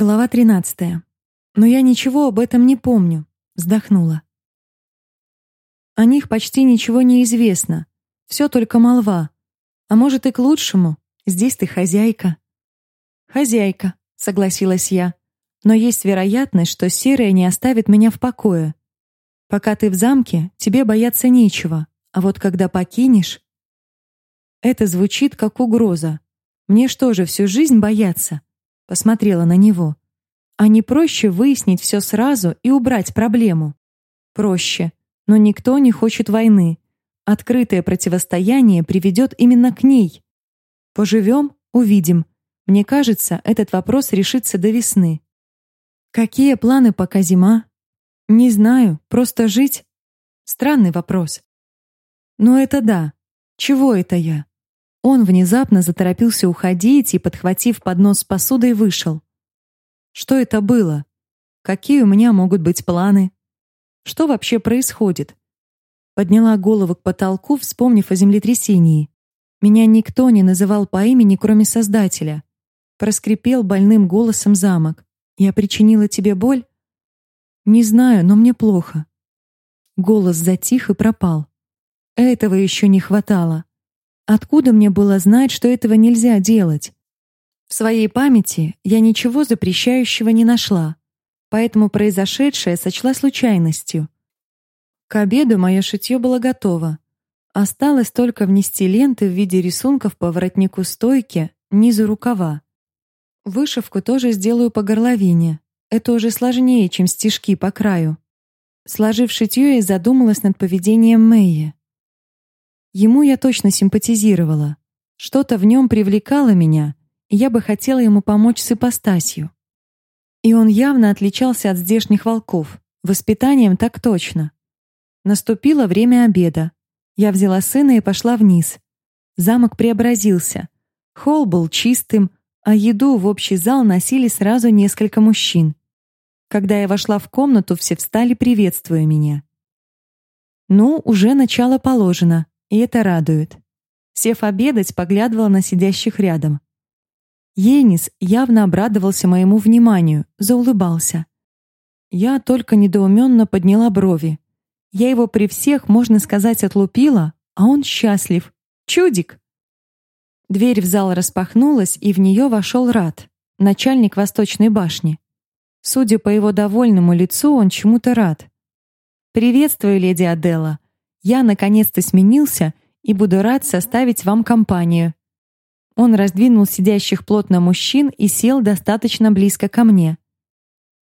Глава 13. Но я ничего об этом не помню, вздохнула. О них почти ничего не известно. Все только молва. А может и к лучшему. Здесь ты хозяйка. Хозяйка, согласилась я. Но есть вероятность, что серая не оставит меня в покое. Пока ты в замке, тебе бояться нечего, а вот когда покинешь, это звучит как угроза. Мне что же всю жизнь бояться? Посмотрела на него. А не проще выяснить все сразу и убрать проблему? Проще, но никто не хочет войны. Открытое противостояние приведет именно к ней. Поживем, увидим. Мне кажется, этот вопрос решится до весны. Какие планы пока зима? Не знаю, просто жить. Странный вопрос. Но это да. Чего это я? Он внезапно заторопился уходить и, подхватив поднос с посудой, вышел. Что это было? Какие у меня могут быть планы? Что вообще происходит? Подняла голову к потолку, вспомнив о землетрясении. Меня никто не называл по имени, кроме Создателя. Проскрипел больным голосом замок. Я причинила тебе боль? Не знаю, но мне плохо. Голос затих и пропал. Этого еще не хватало. Откуда мне было знать, что этого нельзя делать? В своей памяти я ничего запрещающего не нашла, поэтому произошедшее сочла случайностью. К обеду мое шитье было готово. Осталось только внести ленты в виде рисунков по воротнику стойки, низу рукава. Вышивку тоже сделаю по горловине. Это уже сложнее, чем стежки по краю. Сложив шитье, я задумалась над поведением Мэйи. Ему я точно симпатизировала. Что-то в нем привлекало меня, и я бы хотела ему помочь с ипостасью. И он явно отличался от здешних волков. Воспитанием так точно. Наступило время обеда. Я взяла сына и пошла вниз. Замок преобразился. Холл был чистым, а еду в общий зал носили сразу несколько мужчин. Когда я вошла в комнату, все встали, приветствуя меня. Ну, уже начало положено и это радует. Сев обедать, поглядывала на сидящих рядом. Енис явно обрадовался моему вниманию, заулыбался. Я только недоуменно подняла брови. Я его при всех, можно сказать, отлупила, а он счастлив. Чудик! Дверь в зал распахнулась, и в нее вошел Рад, начальник Восточной башни. Судя по его довольному лицу, он чему-то рад. «Приветствую, леди Аделла. Я наконец-то сменился и буду рад составить вам компанию. Он раздвинул сидящих плотно мужчин и сел достаточно близко ко мне.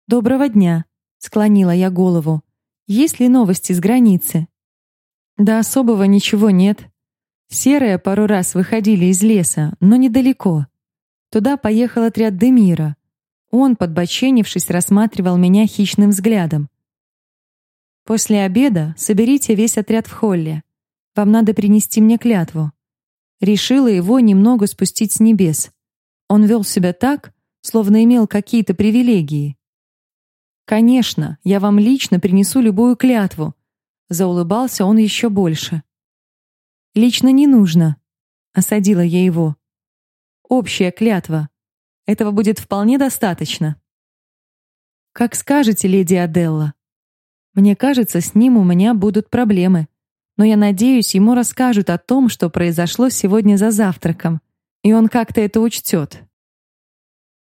Доброго дня, склонила я голову. Есть ли новости с границы? Да особого ничего нет. Серые пару раз выходили из леса, но недалеко. Туда поехал отряд Демира. Он, подбоченившись, рассматривал меня хищным взглядом. После обеда соберите весь отряд в холле. Вам надо принести мне клятву. Решила его немного спустить с небес. Он вел себя так, словно имел какие-то привилегии. Конечно, я вам лично принесу любую клятву. Заулыбался он еще больше. Лично не нужно, осадила я его. Общая клятва. Этого будет вполне достаточно. Как скажете, леди Аделла. Мне кажется, с ним у меня будут проблемы. Но я надеюсь, ему расскажут о том, что произошло сегодня за завтраком, и он как-то это учтет.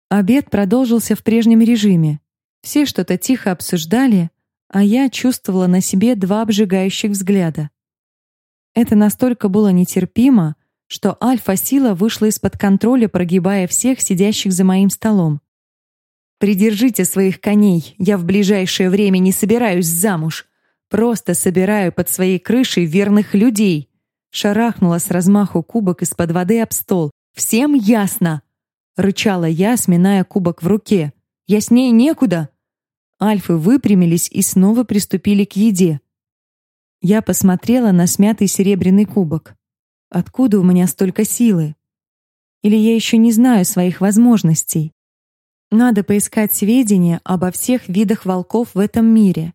Обед продолжился в прежнем режиме. Все что-то тихо обсуждали, а я чувствовала на себе два обжигающих взгляда. Это настолько было нетерпимо, что альфа-сила вышла из-под контроля, прогибая всех сидящих за моим столом. Придержите своих коней. Я в ближайшее время не собираюсь замуж. Просто собираю под своей крышей верных людей. Шарахнула с размаху кубок из-под воды об стол. Всем ясно, рычала я, сминая кубок в руке. Я с ней некуда. Альфы выпрямились и снова приступили к еде. Я посмотрела на смятый серебряный кубок. Откуда у меня столько силы? Или я еще не знаю своих возможностей? Надо поискать сведения обо всех видах волков в этом мире.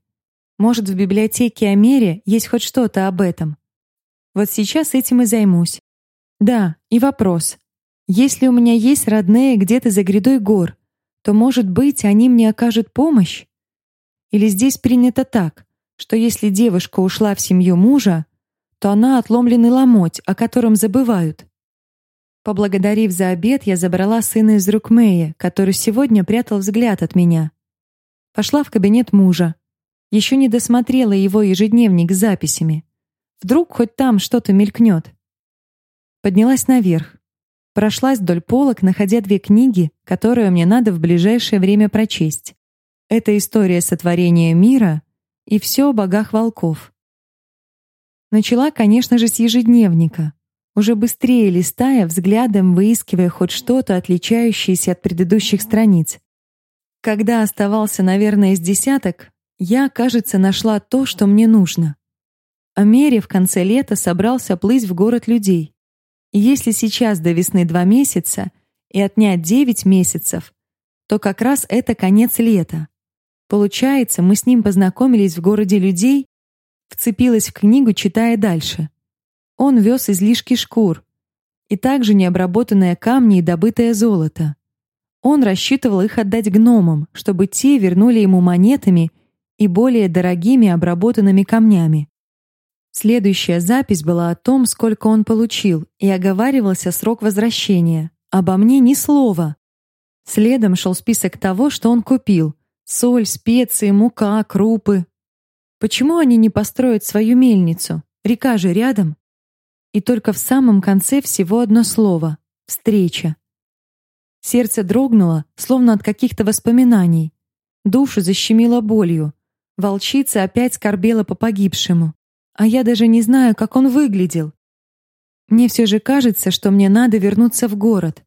Может, в библиотеке о мире есть хоть что-то об этом. Вот сейчас этим и займусь. Да, и вопрос. Если у меня есть родные где-то за грядой гор, то, может быть, они мне окажут помощь? Или здесь принято так, что если девушка ушла в семью мужа, то она отломленный ломоть, о котором забывают? Поблагодарив за обед, я забрала сына из рук Мэя, который сегодня прятал взгляд от меня. Пошла в кабинет мужа. Еще не досмотрела его ежедневник с записями. Вдруг хоть там что-то мелькнет. Поднялась наверх. Прошлась вдоль полок, находя две книги, которые мне надо в ближайшее время прочесть. Это история сотворения мира и все о богах волков. Начала, конечно же, с ежедневника уже быстрее листая, взглядом выискивая хоть что-то, отличающееся от предыдущих страниц. Когда оставался, наверное, из десяток, я, кажется, нашла то, что мне нужно. О мере в конце лета собрался плыть в город людей. И если сейчас до весны два месяца и отнять девять месяцев, то как раз это конец лета. Получается, мы с ним познакомились в городе людей, вцепилась в книгу, читая дальше. Он вез излишки шкур и также необработанные камни и добытое золото. Он рассчитывал их отдать гномам, чтобы те вернули ему монетами и более дорогими обработанными камнями. Следующая запись была о том, сколько он получил, и оговаривался срок возвращения. Обо мне ни слова. Следом шел список того, что он купил: соль, специи, мука, крупы. Почему они не построят свою мельницу? Река же рядом. И только в самом конце всего одно слово — встреча. Сердце дрогнуло, словно от каких-то воспоминаний. Душу защемило болью. Волчица опять скорбела по погибшему. А я даже не знаю, как он выглядел. Мне все же кажется, что мне надо вернуться в город.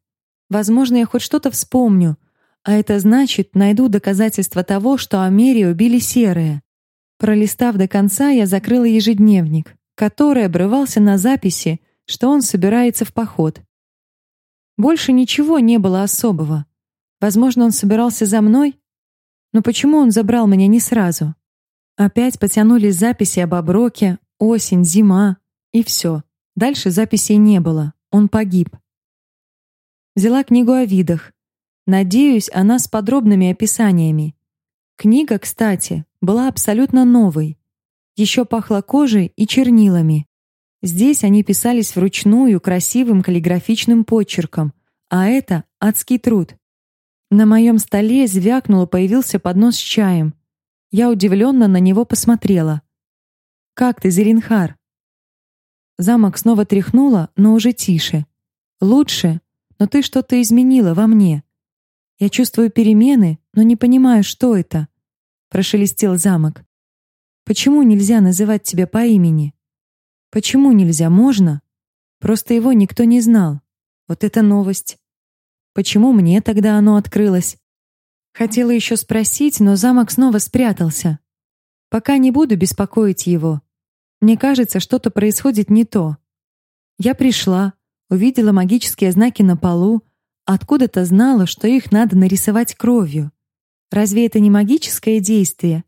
Возможно, я хоть что-то вспомню, а это значит, найду доказательства того, что Амери убили серые. Пролистав до конца, я закрыла ежедневник который обрывался на записи, что он собирается в поход. Больше ничего не было особого. Возможно, он собирался за мной? Но почему он забрал меня не сразу? Опять потянулись записи об оброке, осень, зима и все. Дальше записей не было. Он погиб. Взяла книгу о видах. Надеюсь, она с подробными описаниями. Книга, кстати, была абсолютно новой. Еще пахло кожей и чернилами. Здесь они писались вручную красивым каллиграфичным почерком, а это адский труд. На моем столе звякнуло, появился поднос с чаем. Я удивленно на него посмотрела. Как ты, Зеленхар? Замок снова тряхнуло, но уже тише. Лучше, но ты что-то изменила во мне. Я чувствую перемены, но не понимаю, что это. Прошелестел замок. Почему нельзя называть тебя по имени? Почему нельзя? Можно. Просто его никто не знал. Вот это новость. Почему мне тогда оно открылось? Хотела еще спросить, но замок снова спрятался. Пока не буду беспокоить его. Мне кажется, что-то происходит не то. Я пришла, увидела магические знаки на полу, откуда-то знала, что их надо нарисовать кровью. Разве это не магическое действие?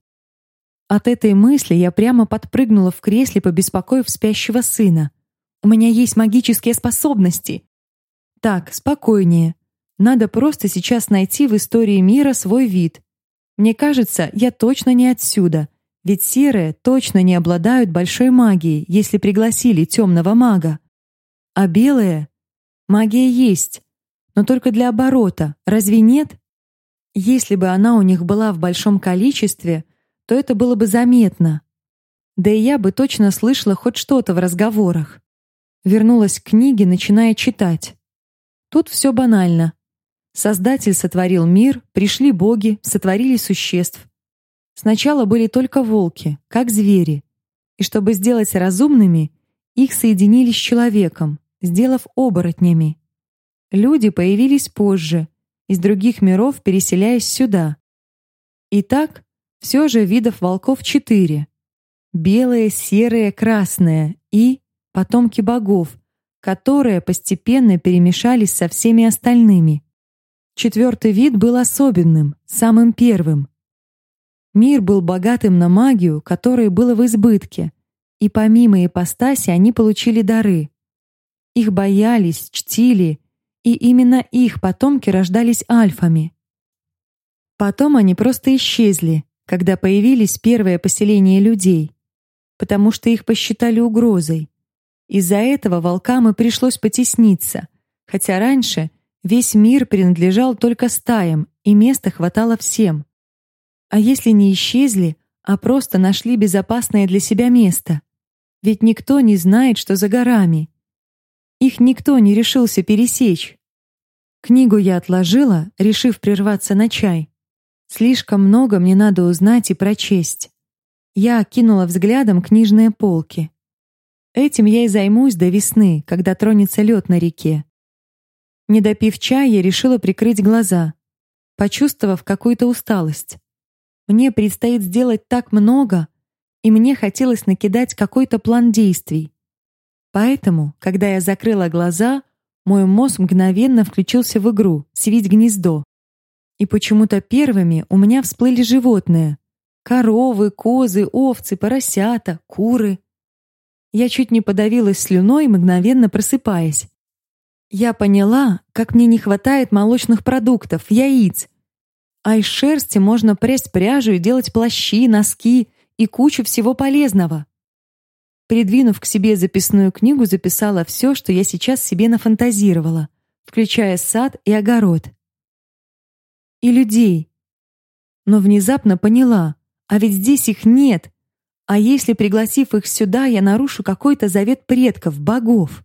От этой мысли я прямо подпрыгнула в кресле, побеспокоив спящего сына. У меня есть магические способности. Так, спокойнее. Надо просто сейчас найти в истории мира свой вид. Мне кажется, я точно не отсюда, ведь серые точно не обладают большой магией, если пригласили темного мага. А белые? Магия есть, но только для оборота. Разве нет? Если бы она у них была в большом количестве, то это было бы заметно. Да и я бы точно слышала хоть что-то в разговорах. Вернулась к книге, начиная читать. Тут все банально. Создатель сотворил мир, пришли боги, сотворили существ. Сначала были только волки, как звери. И чтобы сделать разумными, их соединили с человеком, сделав оборотнями. Люди появились позже, из других миров переселяясь сюда. И так все же видов волков четыре. Белые, серые, красные и потомки богов, которые постепенно перемешались со всеми остальными. Четвертый вид был особенным, самым первым. Мир был богатым на магию, которой было в избытке, и помимо ипостаси они получили дары. Их боялись, чтили, и именно их потомки рождались альфами. Потом они просто исчезли, когда появились первые поселения людей, потому что их посчитали угрозой. Из-за этого волкам и пришлось потесниться, хотя раньше весь мир принадлежал только стаям, и места хватало всем. А если не исчезли, а просто нашли безопасное для себя место? Ведь никто не знает, что за горами. Их никто не решился пересечь. Книгу я отложила, решив прерваться на чай. Слишком много мне надо узнать и прочесть. Я окинула взглядом книжные полки. Этим я и займусь до весны, когда тронется лед на реке. Не допив чая, я решила прикрыть глаза, почувствовав какую-то усталость. Мне предстоит сделать так много, и мне хотелось накидать какой-то план действий. Поэтому, когда я закрыла глаза, мой мозг мгновенно включился в игру «Свить гнездо». И почему-то первыми у меня всплыли животные: коровы, козы, овцы, поросята, куры. Я чуть не подавилась слюной, мгновенно просыпаясь. Я поняла, как мне не хватает молочных продуктов, яиц. А из шерсти можно прясть пряжу и делать плащи, носки и кучу всего полезного. Придвинув к себе записную книгу, записала все, что я сейчас себе нафантазировала, включая сад и огород и людей. Но внезапно поняла, а ведь здесь их нет. А если, пригласив их сюда, я нарушу какой-то завет предков, богов?